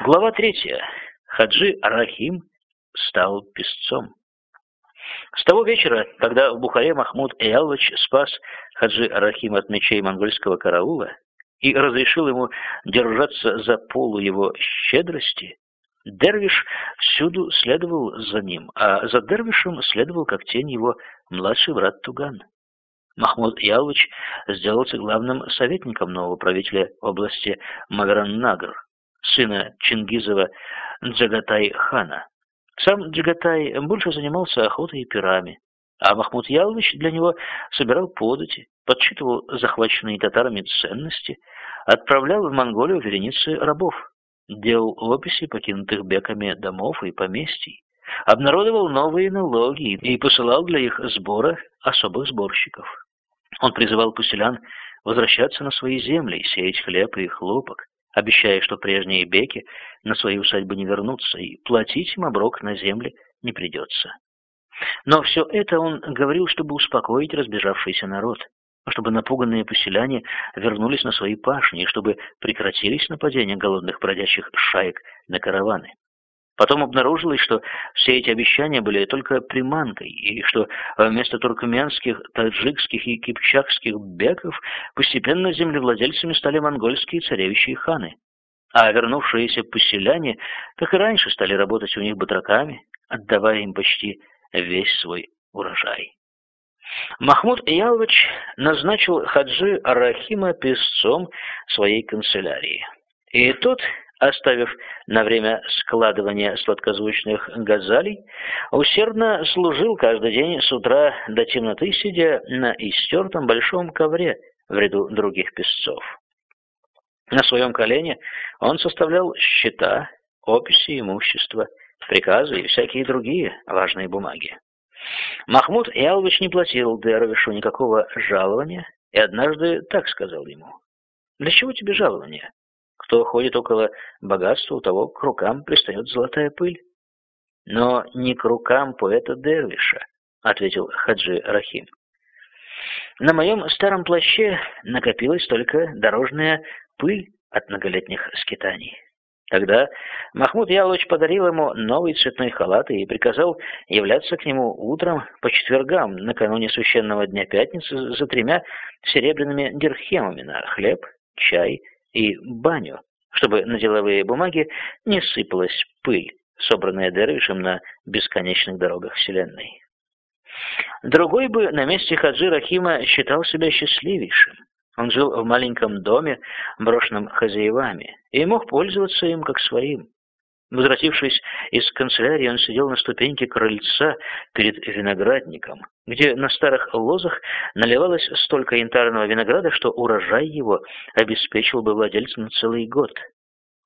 Глава третья. Хаджи Рахим стал песцом. С того вечера, когда в Бухаре Махмуд Эялович спас Хаджи Рахим от мечей монгольского караула и разрешил ему держаться за полу его щедрости, Дервиш всюду следовал за ним, а за Дервишем следовал как тень его младший брат Туган. Махмуд Ялович сделался главным советником нового правителя области Магараннагр, сына Чингизова Джагатай-хана. Сам Джагатай больше занимался охотой и пирами, а Махмуд Ялович для него собирал подати, подсчитывал захваченные татарами ценности, отправлял в Монголию вереницы рабов, делал описи покинутых беками домов и поместий, обнародовал новые налоги и посылал для их сбора особых сборщиков. Он призывал поселян возвращаться на свои земли, сеять хлеб и хлопок, обещая, что прежние беки на свои усадьбы не вернутся, и платить им оброк на земле не придется. Но все это он говорил, чтобы успокоить разбежавшийся народ, чтобы напуганные поселяне вернулись на свои пашни, и чтобы прекратились нападения голодных бродячих шаек на караваны. Потом обнаружилось, что все эти обещания были только приманкой, и что вместо туркменских, таджикских и кипчакских беков постепенно землевладельцами стали монгольские царевичи и ханы. А вернувшиеся поселяне, как и раньше, стали работать у них батраками, отдавая им почти весь свой урожай. Махмуд Ялович назначил Хаджи Арахима песцом своей канцелярии. И тот оставив на время складывания сладкозвучных газалей, усердно служил каждый день с утра до темноты, сидя на истертом большом ковре в ряду других песцов. На своем колене он составлял счета, описи имущества, приказы и всякие другие важные бумаги. Махмуд Ялович не платил Дервишу никакого жалования и однажды так сказал ему. «Для чего тебе жалование? Кто ходит около богатства, у того к рукам пристает золотая пыль. Но не к рукам поэта Дервиша, ответил Хаджи Рахим. На моем старом плаще накопилась только дорожная пыль от многолетних скитаний. Тогда Махмуд Ялович подарил ему новый цветной халат и приказал являться к нему утром по четвергам, накануне священного дня пятницы, за тремя серебряными дирхемами на хлеб, чай и баню, чтобы на деловые бумаги не сыпалась пыль, собранная Дервишем на бесконечных дорогах Вселенной. Другой бы на месте Хаджи Рахима считал себя счастливейшим. Он жил в маленьком доме, брошенном хозяевами, и мог пользоваться им как своим. Возвратившись из канцелярии, он сидел на ступеньке крыльца перед виноградником, где на старых лозах наливалось столько янтарного винограда, что урожай его обеспечил бы владельцам на целый год.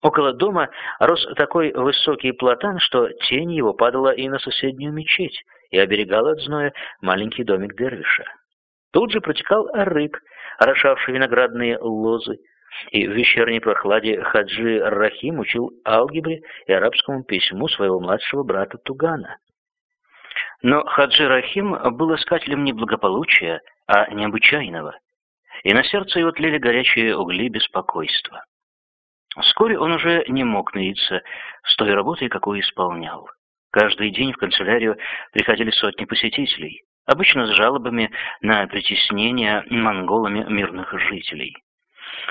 Около дома рос такой высокий платан, что тень его падала и на соседнюю мечеть, и оберегала от зноя маленький домик Дервиша. Тут же протекал арык, орошавший виноградные лозы, и в вечерней прохладе Хаджи Рахим учил алгебре и арабскому письму своего младшего брата Тугана. Но Хаджи Рахим был искателем не благополучия, а необычайного, и на сердце его тлели горячие угли беспокойства. Вскоре он уже не мог мириться с той работой, какую исполнял. Каждый день в канцелярию приходили сотни посетителей, обычно с жалобами на притеснение монголами мирных жителей.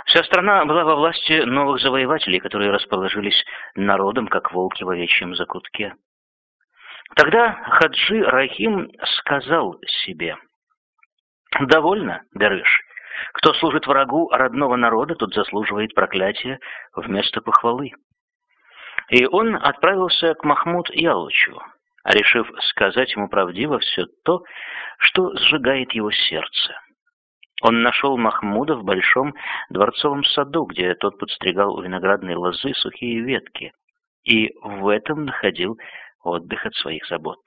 Вся страна была во власти новых завоевателей, которые расположились народом, как волки в овечьем закутке. Тогда Хаджи Рахим сказал себе, «Довольно, Дервиш. Кто служит врагу родного народа, тот заслуживает проклятия вместо похвалы». И он отправился к Махмуд Ялучу, решив сказать ему правдиво все то, что сжигает его сердце. Он нашел Махмуда в большом дворцовом саду, где тот подстригал у виноградной лозы сухие ветки, и в этом находил отдых от своих забот.